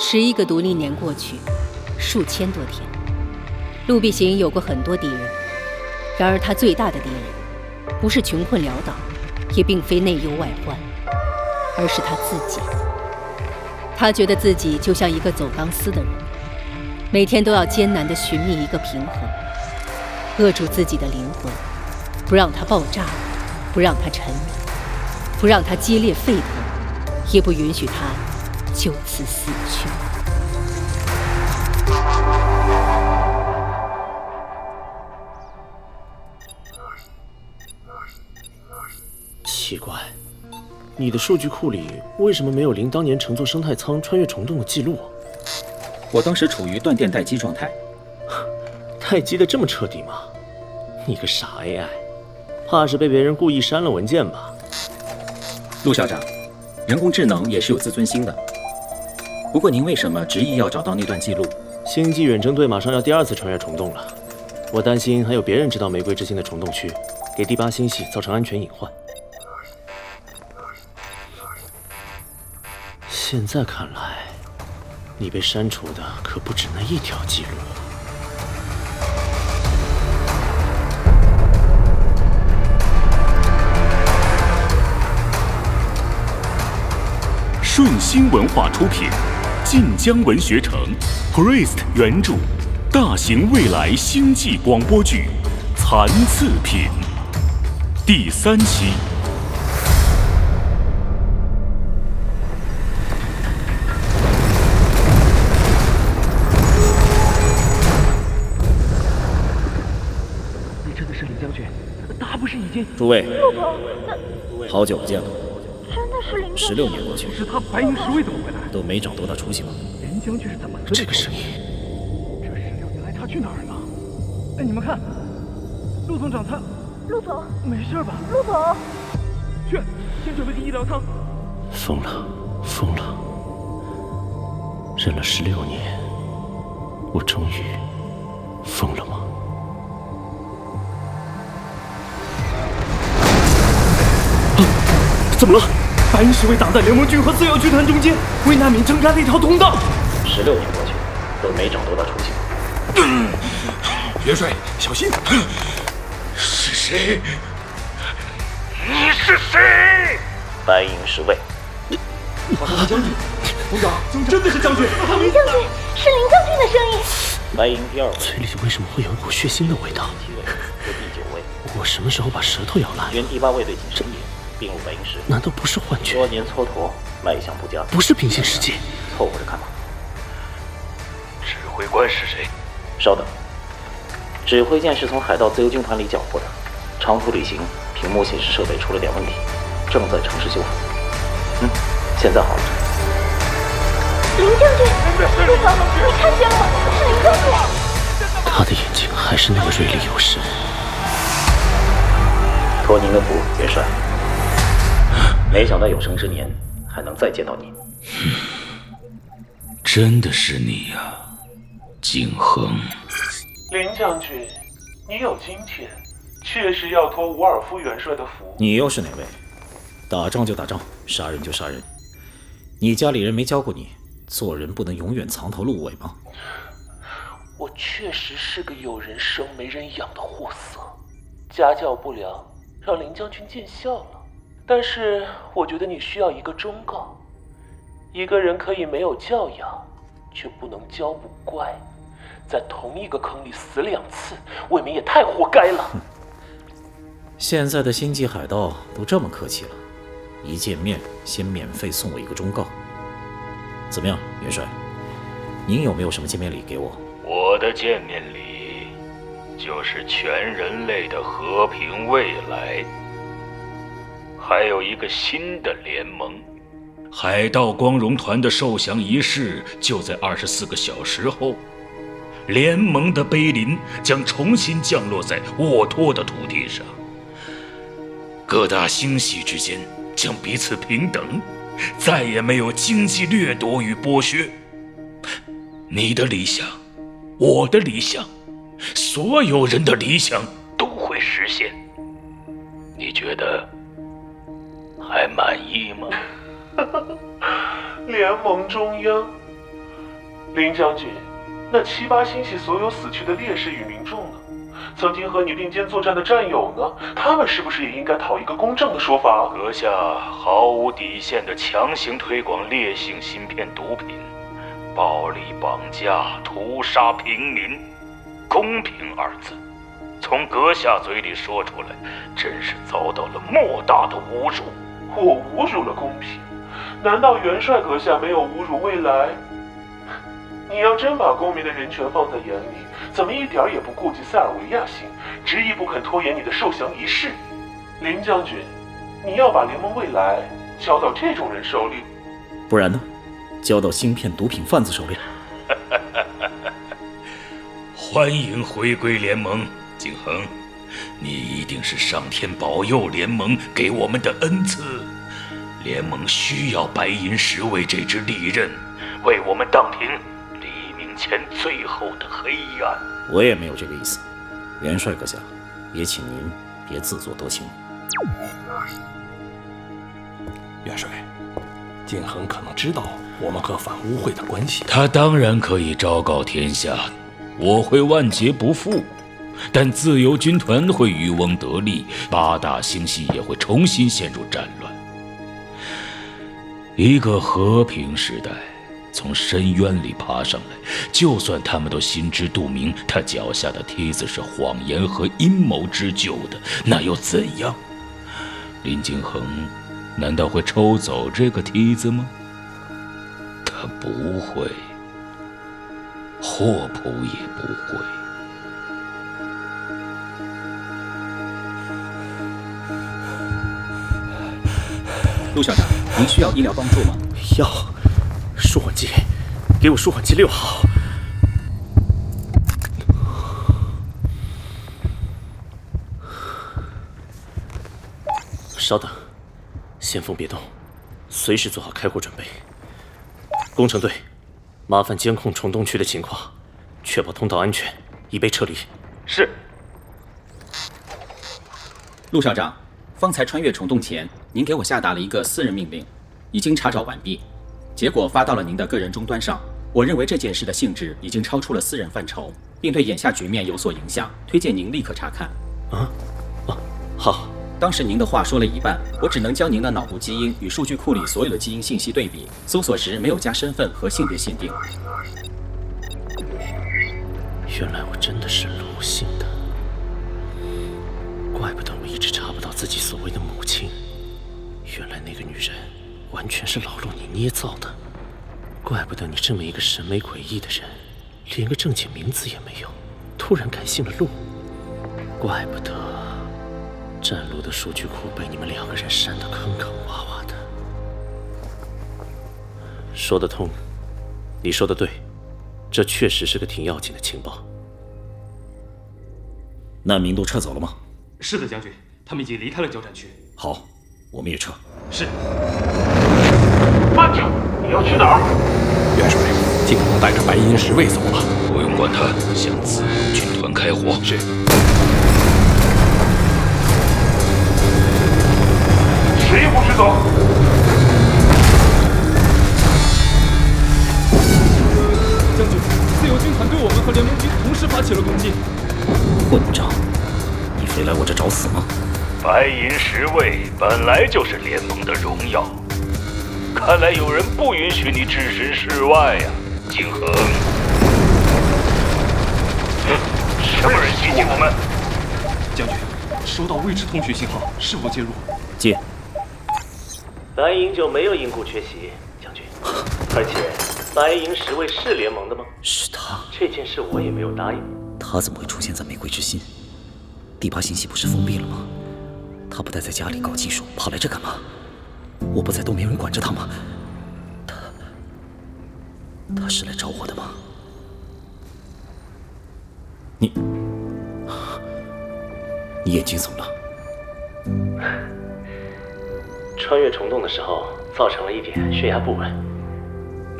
十一个独立年过去，数千多天，陆必行有过很多敌人，然而他最大的敌人，不是穷困潦倒，也并非内忧外患，而是他自己。他觉得自己就像一个走钢丝的人，每天都要艰难地寻觅一个平衡，扼住自己的灵魂，不让它爆炸，不让它沉迷，不让它激烈沸腾，也不允许它。就此死去。奇怪，你的数据库里为什么没有林当年乘坐生态舱穿越虫洞的记录？我当时处于断电待机状态。待机的这么彻底吗？你个傻 AI，怕是被别人故意删了文件吧？陆校长，人工智能也是有自尊心的。不过您为什么执意要找到那段记录？星际远征队马上要第二次穿越虫洞了，我担心还有别人知道玫瑰之心的虫洞区，给第八星系造成安全隐患。现在看来，你被删除的可不止那一条记录。顺心文化出品。晋江文学城，Priest 原著，大型未来星际广播剧《残次品》第三期。你真的是李将军？他不是已经……诸位，好久不见了。十六年过去，是他白银十位怎么回来？都没长多大出息吗？林将军是怎么这个声音？这十六年来他去哪儿了？哎，你们看，陆总长他……陆总，没事吧？陆总，去，先准备个医疗舱。疯了，疯了！忍了十六年，我终于疯了吗？怎么了？白银侍卫挡在联盟军和自由军团中间，为难民挣开了一条通道。十六年过去，都没找多大出息。元帅，小心！是谁？你是谁？白银侍卫。好像是将军，团长，真的是将军。林将军，是林将军的声音。白银第二位。嘴里为什么会有一股血腥的味道？第七位，第九位。我什么时候把舌头咬烂？原第八位队进深夜。并入白银石，难道不是幻觉？多年蹉跎，脉象不佳，不是平行世界，凑合着看吧。指挥官是谁？稍等，指挥舰是从海盗自由军团里缴获的，长途旅行，屏幕显示设备出了点问题，正在尝试修复。嗯，现在好了。林将军，陆总，你看见了吗？是林将军。他的眼睛还是那么锐利有神。托您的福，元帅。没想到有生之年还能再见到你。真的是你呀，景恒。林将军，你有今天，确实要托伍尔夫元帅的福。你又是哪位？打仗就打仗，杀人就杀人。你家里人没教过你，做人不能永远藏头露尾吗？我确实是个有人生没人养的货色，家教不良。让林将军见笑了，但是我觉得你需要一个忠告：一个人可以没有教养，却不能教不乖。在同一个坑里死两次，未免也太活该了。现在的星际海盗都这么客气了，一见面先免费送我一个忠告，怎么样，元帅？您有没有什么见面礼给我？我的见面礼。就是全人类的和平未来，还有一个新的联盟——海盗光荣团的受降仪式就在二十四个小时后。联盟的碑林将重新降落在沃托的土地上，各大星系之间将彼此平等，再也没有经济掠夺与剥削。你的理想，我的理想。所有人的理想都会实现，你觉得还满意吗？联盟中央，林将军，那七八星系所有死去的烈士与民众呢？曾经和你并肩作战的战友呢？他们是不是也应该讨一个公正的说法？阁下毫无底线的强行推广烈性芯片毒品，暴力绑架、屠杀平民，公平二字，从阁下嘴里说出来，真是遭到了莫大的侮辱。我侮辱了公平？难道元帅阁下没有侮辱未来？你要真把公民的人权放在眼里，怎么一点也不顾及塞尔维亚星，执意不肯拖延你的受降仪式？林将军，你要把联盟未来交到这种人手里，不然呢？交到芯片毒品贩子手里？欢迎回归联盟，景恒，你一定是上天保佑联盟给我们的恩赐。联盟需要白银十卫这支利刃，为我们荡平黎明。前最后的黑暗，我也没有这个意思。元帅阁下，也请您别自作多情。元帅，景恒可能知道我们和反污会的关系。他当然可以昭告天下，我会万劫不复，但自由军团会渔翁得利，八大星系也会重新陷入战乱。一个和平时代。从深渊里爬上来，就算他们都心知肚明，他脚下的梯子是谎言和阴谋织就的，那又怎样？林敬恒难道会抽走这个梯子吗？他不会，霍普也不会。陆校长，您需要医疗帮助吗？要。舒缓剂，给我舒缓剂六号。稍等，先锋别动，随时做好开火准备。工程队，麻烦监控虫洞区的情况，确保通道安全，以备撤离。是。陆校长，方才穿越虫洞前，您给我下达了一个私人命令，已经查找完毕。结果发到了您的个人终端上。我认为这件事的性质已经超出了私人范畴，并对眼下局面有所影响，推荐您立刻查看。啊，啊，好。当时您的话说了一半，我只能将您的脑部基因与数据库里所有的基因信息对比，搜索时没有加身份和性别限定。原来我真的是鲁姓的，怪不得我一直查不到自己所谓的母亲。原来那个女人。完全是老陆你捏造的，怪不得你这么一个审美诡异的人，连个正经名字也没有，突然改姓了陆。怪不得战路的数据库被你们两个人删得坑坑洼洼的。说得通，你说的对，这确实是个挺要紧的情报。难民都撤走了吗？是的，将军，他们已经离开了交战区。好，我们也撤。是。慢着，你要去哪儿？元帅，靖王带着白银十卫走了，不用管他，向自由军团开火。是。谁也不许走。将军，自由军团对我们和联盟军同时发起了攻击。混账！你非来我这找死吗？白银十位本来就是联盟的荣耀。看来有人不允许你置身事外呀，景恒。什么人袭击我们？将军，收到未知通讯信号，是否介入？接。白银就没有因故缺席，将军。而且，白银十位是联盟的吗？是他。这件事我也没有答应。他怎么会出现在玫瑰之心？第八信息不是封闭了吗？他不待在家里搞技术，跑来这干嘛？我不在，都没人管着他吗？他，他是来找我的吗？你，你眼睛怎么了？穿越虫洞的时候，造成了一点血压不稳，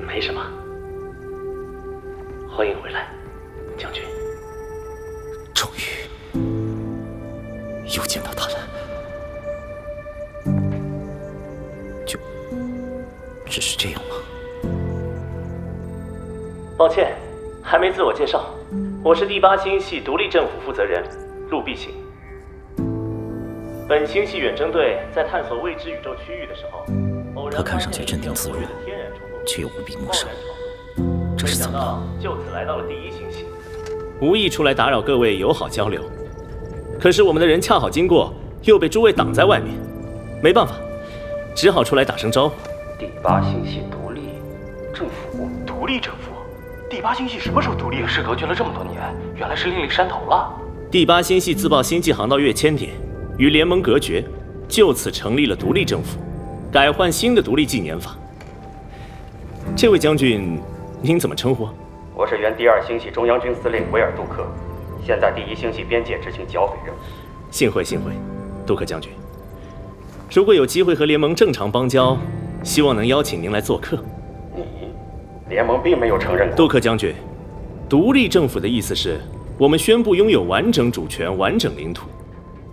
没什么。欢迎回来，将军。终于，又见到抱歉，还没自我介绍，我是第八星系独立政府负责人陆必行。本星系远征队在探索未知宇宙区域的时候，他看上去镇定自若，却又无比陌生。这是怎么了？就此来到了第一星系，无意出来打扰各位友好交流，可是我们的人恰好经过，又被诸位挡在外面，没办法，只好出来打声招呼。第八星系独立政府，独立政府，第八星系什么时候独立？与世隔绝了这么多年，原来是另立山头了。第八星系自曝星际航道跃迁点。与联盟隔绝，就此成立了独立政府，改换新的独立纪年法。这位将军，您怎么称呼？我是原第二星系中央军司令维尔杜克，现在第一星系边界执行剿匪任务。幸会幸会，杜克将军。如果有机会和联盟正常邦交，希望能邀请您来做客。联盟并没有承认。杜克将军，独立政府的意思是我们宣布拥有完整主权、完整领土。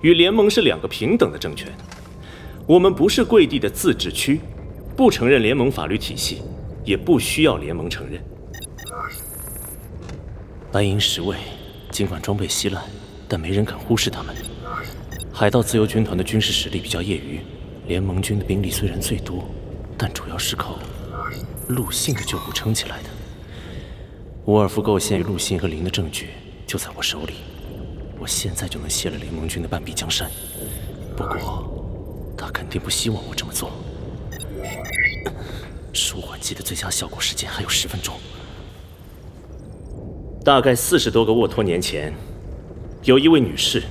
与联盟是两个平等的政权，我们不是贵地的自治区，不承认联盟法律体系，也不需要联盟承认。白银十位，尽管装备稀烂，但没人敢忽视他们。海盗自由军团的军事实力比较业余，联盟军的兵力虽然最多，但主要是靠陆信的旧部撑起来的。沃尔夫构陷于陆信和林的证据就在我手里。我现在就能卸了联盟军的半壁江山，不过他肯定不希望我这么做。舒缓剂的最佳效果时间还有十分钟。大概四十多个沃托年前，有一位女士，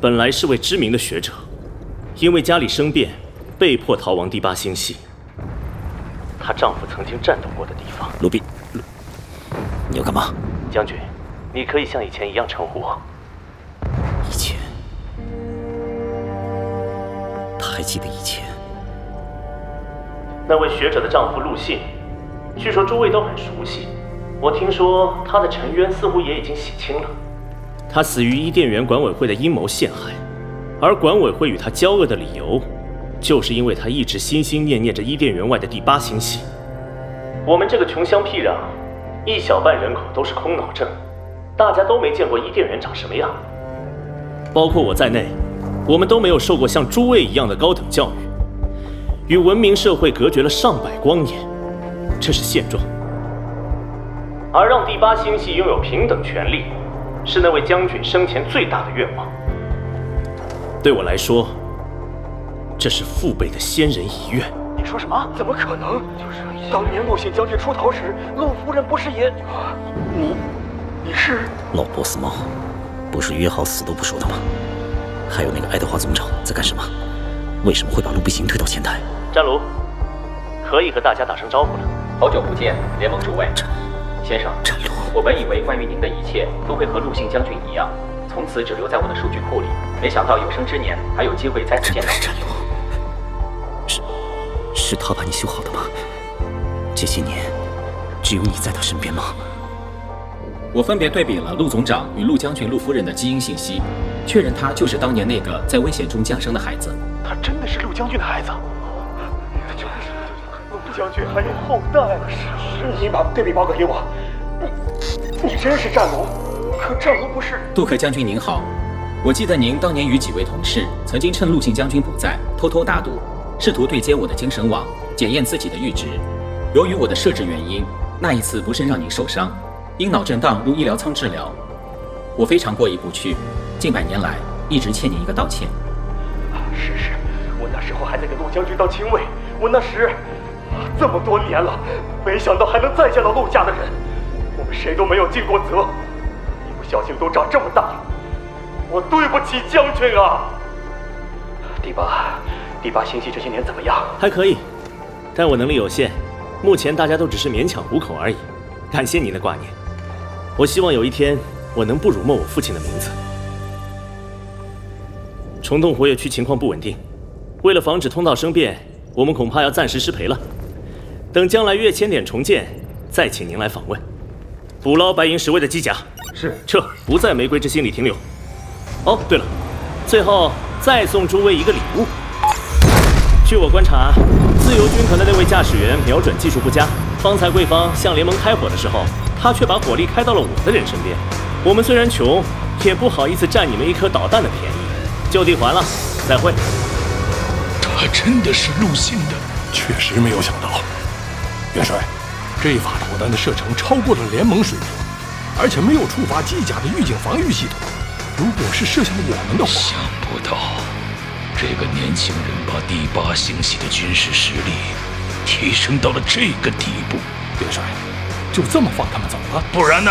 本来是位知名的学者，因为家里生变，被迫逃亡第八星系。她丈夫曾经战斗过的地方。卢比，你要干嘛？将军，你可以像以前一样称呼我。以前，他还记得以前。那位学者的丈夫陆信，据说诸位都很熟悉。我听说他的沉冤似乎也已经洗清了。他死于伊甸园管委会的阴谋陷害，而管委会与他交恶的理由，就是因为他一直心心念念着伊甸园外的第八星系。我们这个穷乡僻壤，一小半人口都是空脑症，大家都没见过伊甸园长什么样。包括我在内，我们都没有受过像诸位一样的高等教育，与文明社会隔绝了上百光年，这是现状。而让第八星系拥有平等权利，是那位将军生前最大的愿望。对我来说，这是父辈的先人遗愿。你说什么？怎么可能？就是当年陆逊将军出逃时，陆夫人不是也……你，你是老波斯猫。不是约好死都不说的吗？还有那个爱德华总长在干什么？为什么会把陆必行推到前台？战卢，可以和大家打声招呼了。好久不见，联盟诸位。先生，战卢，我本以为关于您的一切都会和陆逊将军一样，从此只留在我的数据库里。没想到有生之年还有机会再次见到。战卢，是是他把你修好的吗？这些年，只有你在他身边吗？我分别对比了陆总长与陆将军、陆夫人的基因信息，确认他就是当年那个在危险中降生的孩子。他真的是陆将军的孩子。陆将军还有后代。是，你把对比报告给我。你，你真是战龙？可战龙不是。杜克将军您好，我记得您当年与几位同事曾经趁陆信将军不在，偷偷打赌，试图对接我的精神网，检验自己的阈值。由于我的设置原因，那一次不慎让你受伤。因脑震荡入医疗舱治疗，我非常过意不去。近百年来，一直欠你一个道歉。是是，我那时候还在给陆将军当亲卫。我那时，这么多年了，没想到还能再见到陆家的人。我们谁都没有尽过责，一不小心都长这么大了。我对不起将军啊！第八，第八星系这些年怎么样？还可以，但我能力有限，目前大家都只是勉强糊口而已。感谢您的挂念。我希望有一天我能不辱没我父亲的名字。虫洞活跃区情况不稳定，为了防止通道生变，我们恐怕要暂时失陪了。等将来跃迁点重建，再请您来访问。捕捞白银十位的机甲，是撤，不在玫瑰之心里停留。哦，对了，最后再送诸位一个礼物。据我观察，自由军团的那位驾驶员瞄准技术不佳，方才贵方向联盟开火的时候。他却把火力开到了我的人身边。我们虽然穷，也不好意思占你们一颗导弹的便宜，就地还了，再会。他真的是陆信的，确实没有想到。元帅，这发导弹的射程超过了联盟水平，而且没有触发机甲的预警防御系统。如果是射向我们的话，想不到这个年轻人把第八星系的军事实力提升到了这个地步。元帅，就这么放他们走了？不然呢？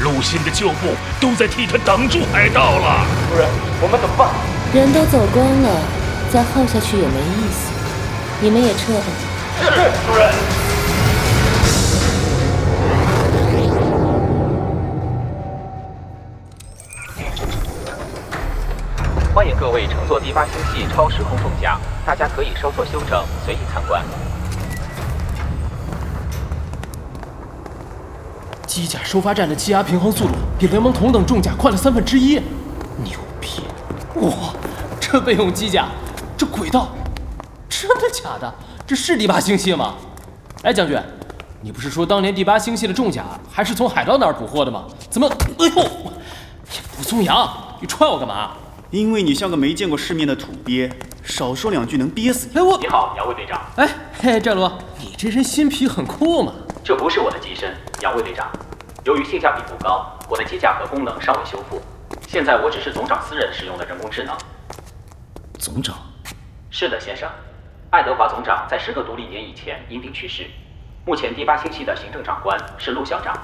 陆信的旧部都在替他挡住海盗了。夫人，我们怎么办？人都走光了，再耗下去也没意思。你们也撤吧。是，主人。做第八星系超时空重甲，大家可以稍作休整，随意参观。机甲收发站的气压平衡速度比联盟同等重甲快了三分之一，牛逼！哇，这备用机甲，这轨道，真的假的？这是第八星系吗？哎，将军，你不是说当年第八星系的重甲还是从海盗那儿捕获的吗？怎么，哎呦，武松阳，你踹我干嘛？因为你像个没见过世面的土鳖，少说两句能憋死你。哎，我你好，杨卫队长。哎嘿，战罗，你这身新皮很酷嘛？这不是我的机身，杨卫队长。由于性价比不高，我的机甲和功能尚未修复。现在我只是总长私人使用的人工智能。总长？是的，先生。爱德华总长在十个独立年以前因病去世。目前第八星系的行政长官是陆校长。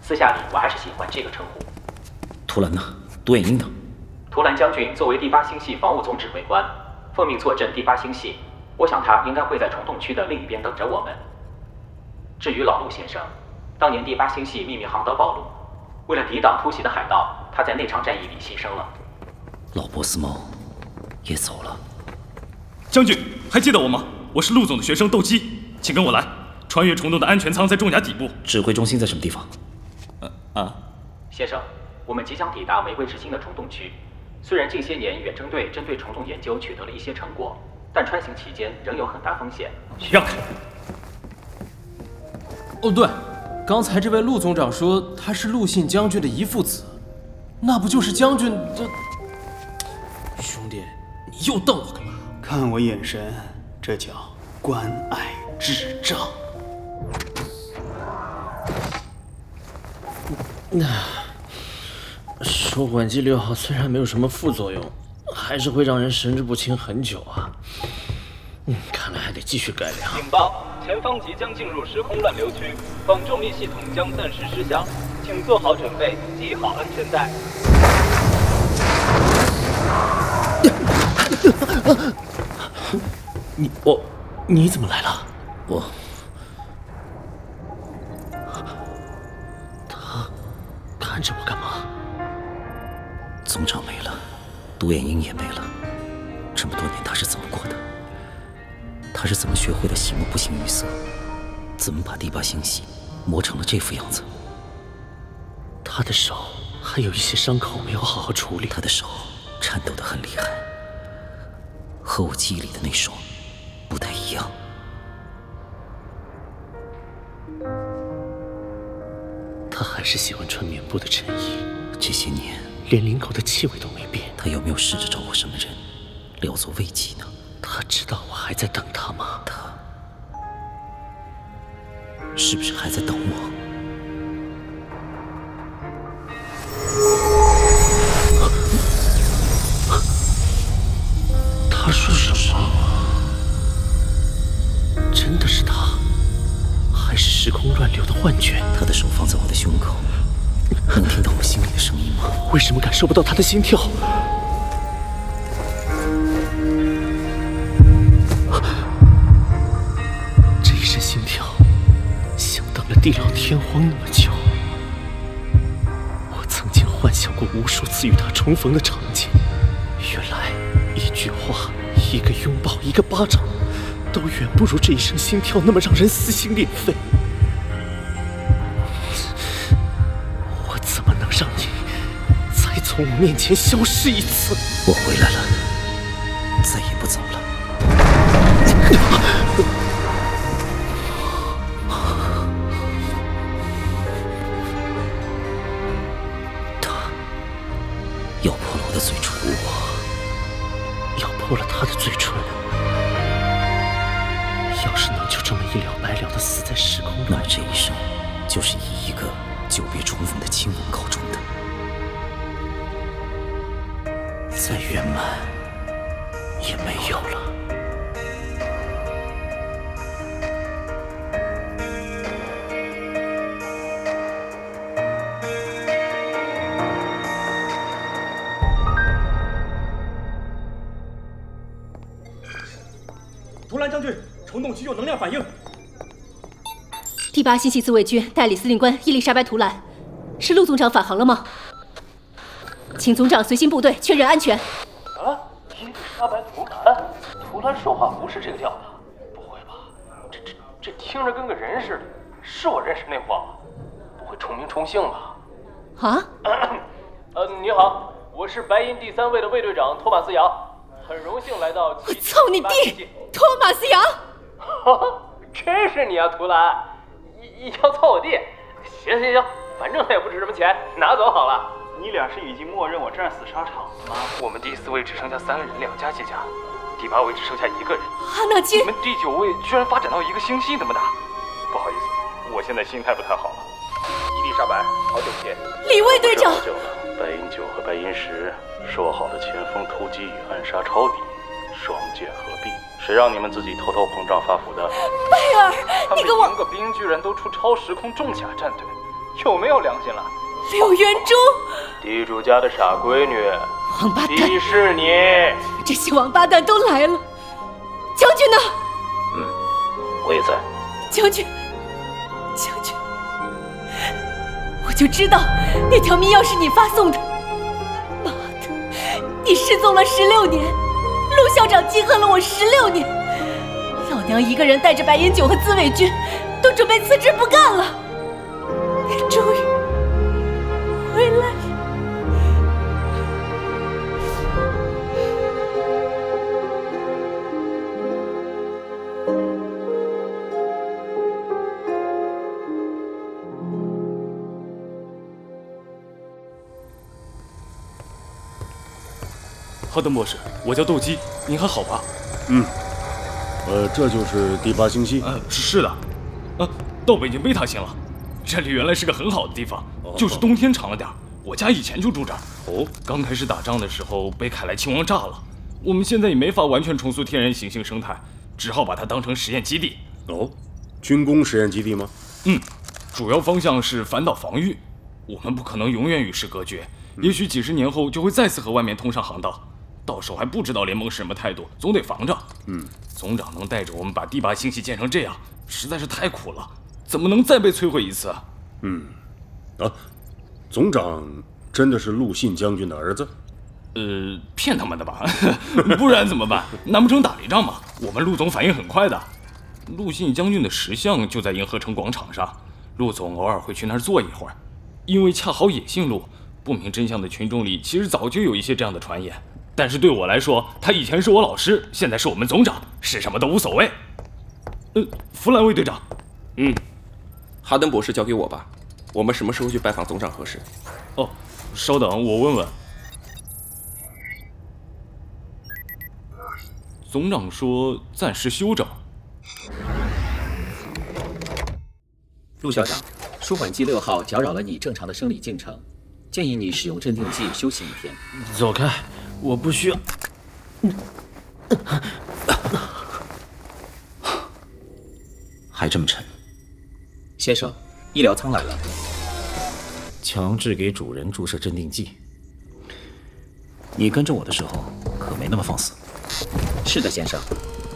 私下里我还是喜欢这个称呼。图兰呢？独眼鹰呢？图兰将军作为第八星系防务总指挥官，奉命坐镇第八星系。我想他应该会在虫洞区的另一边等着我们。至于老陆先生，当年第八星系秘密航道暴露，为了抵挡突袭的海盗，他在那场战役里牺牲了。老波斯猫也走了。将军还记得我吗？我是陆总的学生斗鸡，请跟我来。穿越虫洞的安全舱在重甲底部。指挥中心在什么地方？呃啊，先生，我们即将抵达玫瑰之星的虫洞区。虽然近些年远征队针对虫洞研究取得了一些成果，但穿行期间仍有很大风险。让开！哦，对，刚才这位陆总长说他是陆信将军的遗父子，那不就是将军的？兄弟，你又瞪我干嘛？看我眼神，这叫关爱智障。那说管机六号虽然没有什么副作用，还是会让人神志不清很久啊。嗯，看来还得继续改良。警报！前方即将进入时空乱流区，防重力系统将暂时失效，请做好准备，系好安全带。你我，你怎么来了？我，独眼鹰也没了，这么多年他是怎么过的？他是怎么学会的喜怒不形于色？怎么把第八星系磨成了这副样子？他的手还有一些伤口没有好好处理。他的手颤抖的很厉害，和我记忆里的那双不太一样。他还是喜欢穿棉布的衬衣。这些年连领口的气味都没变。他有没有试着找过什么人聊作慰藉呢？他知道我还在等他吗？他是不是还在等我？他说什为什么感受不到他的心跳？这一声心跳，像等了地老天荒那么久。我曾经幻想过无数次与他重逢的场景，原来一句话、一个拥抱、一个巴掌，都远不如这一声心跳那么让人撕心裂肺。从我面前消失一次？我回来了，虫洞区有能量反应。第八星系自卫军代理司令官伊丽莎白·图兰，是陆总长返航了吗？请总长随行部队确认安全。啊，伊丽莎白·图兰，图兰说话不是这个调的。不会吧？这这这听着跟个人似的，是我认识那货吗？不会重名重姓吧？啊？呃，你好，我是白银第三卫的卫队长托马斯·杨，很荣幸来到。我操你弟！托马斯·杨，真是你啊，图兰！你要操我弟？行行行，反正他也不值什么钱，拿走好了。你俩是已经默认我战死沙场了吗？我们第四位只剩下三个人，两家机甲；第八位只剩下一个人。哈纳金，你们第九位居然发展到一个星系怎么打！不好意思，我现在心态不太好了。伊丽莎白，好久不见。李卫队长，好久了。白银九和白银十说好的前锋突击与暗杀抄底，双剑合璧，谁让你们自己偷偷膨胀发福的？贝尔，你跟我赢个兵居然都出超时空重甲战队，有没有良心了？柳元珠，地主家的傻闺女，王八蛋，鄙视你！这些王八蛋都来了，将军呢？嗯，我也在。将军，将军，我就知道那条密钥是你发送的。妈的，你失踪了十六年，陆校长记恨了我十六年，老娘一个人带着白银九和自卫军，都准备辞职不干了。你终于回来了。哈登博士，我叫斗鸡，您还好吧？嗯，呃，这就是第八星系。呃，是的。啊，到北京贝塔星了。这里原来是个很好的地方，就是冬天长了点我家以前就住这儿。哦，刚开始打仗的时候被凯莱亲王炸了，我们现在也没法完全重塑天然行星生态，只好把它当成实验基地。哦，军工实验基地吗？嗯，主要方向是反导防御。我们不可能永远与世隔绝，也许几十年后就会再次和外面通上航道。到时候还不知道联盟是什么态度，总得防着。嗯，总长能带着我们把第八星系建成这样，实在是太苦了，怎么能再被摧毁一次？嗯，啊，总长真的是陆信将军的儿子？呃，骗他们的吧，不然怎么办？难不成打了一仗吗？我们陆总反应很快的。陆信将军的石像就在银河城广场上，陆总偶尔会去那儿坐一会儿，因为恰好也姓陆。不明真相的群众里，其实早就有一些这样的传言。但是对我来说，他以前是我老师，现在是我们总长，是什么都无所谓。呃，弗兰卫队长，嗯，哈登博士交给我吧，我们什么时候去拜访总长合适？哦，稍等，我问问。总长说暂时休整。陆校长，舒缓剂六号搅扰了你正常的生理进程，建议你使用镇定剂休息一天。走开。我不需要。还这么沉，先生，医疗舱来了。强制给主人注射镇定剂。你跟着我的时候可没那么放肆。是的，先生，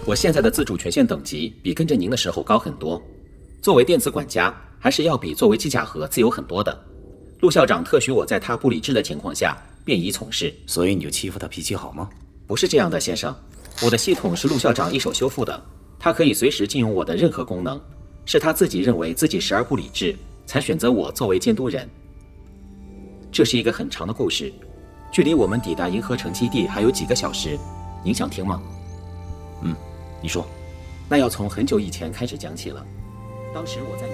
我现在的自主权限等级比跟着您的时候高很多。作为电子管家，还是要比作为机甲盒自由很多的。陆校长特许我在他不理智的情况下。便宜从事，所以你就欺负他脾气好吗？不是这样的，先生。我的系统是陆校长一手修复的，他可以随时禁用我的任何功能。是他自己认为自己时而不理智，才选择我作为监督人。这是一个很长的故事，距离我们抵达银河城基地还有几个小时。您想听吗？嗯，你说。那要从很久以前开始讲起了。当时我在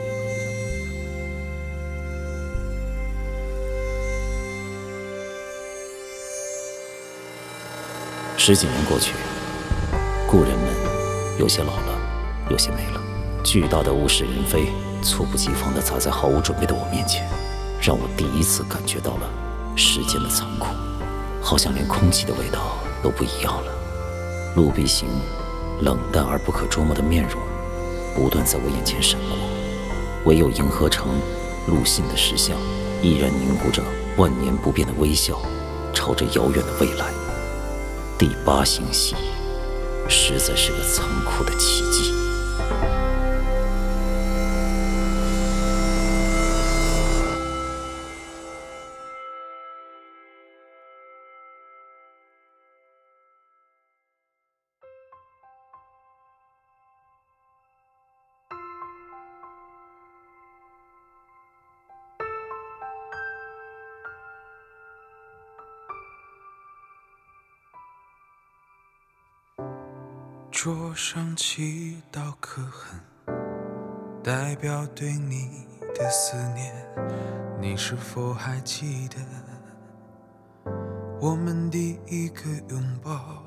十几年过去，故人们有些老了，有些没了，巨大的物是人非，猝不及防地砸在毫无准备的我面前，让我第一次感觉到了时间的残酷，好像连空气的味道都不一样了。陆必行冷淡而不可捉摸的面容，不断在我眼前闪过，唯有银河城陆信的石像，依然凝固着万年不变的微笑，朝着遥远的未来。第八星系，实在是个残酷的奇迹。桌上七道刻痕，代表对你的思念。你是否还记得我们第一个拥抱？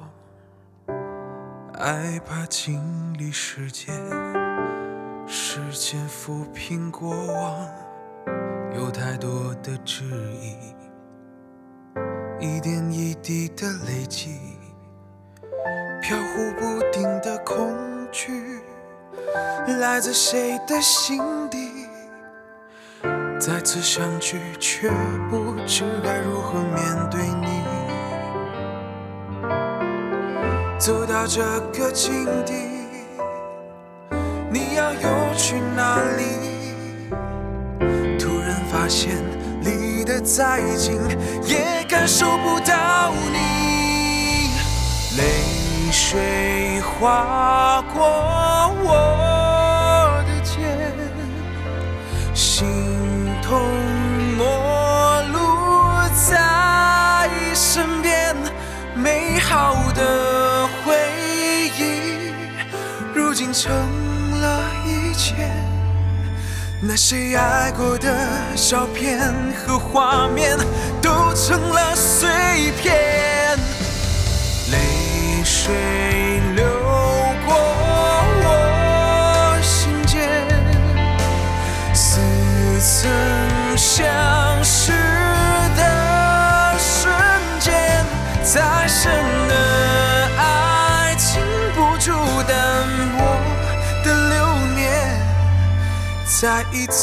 害怕经历时间，时间抚平过往，有太多的质疑，一点一滴的累积。飘忽不来自谁的心底？再次相聚，却不知该如何面对你。走到这个境地，你要又去哪里？突然发现，离得再近，也感受不到你。泪。水划过好的回忆如今成了一切。那些爱过的照片和画面都成了碎片。泪水再一次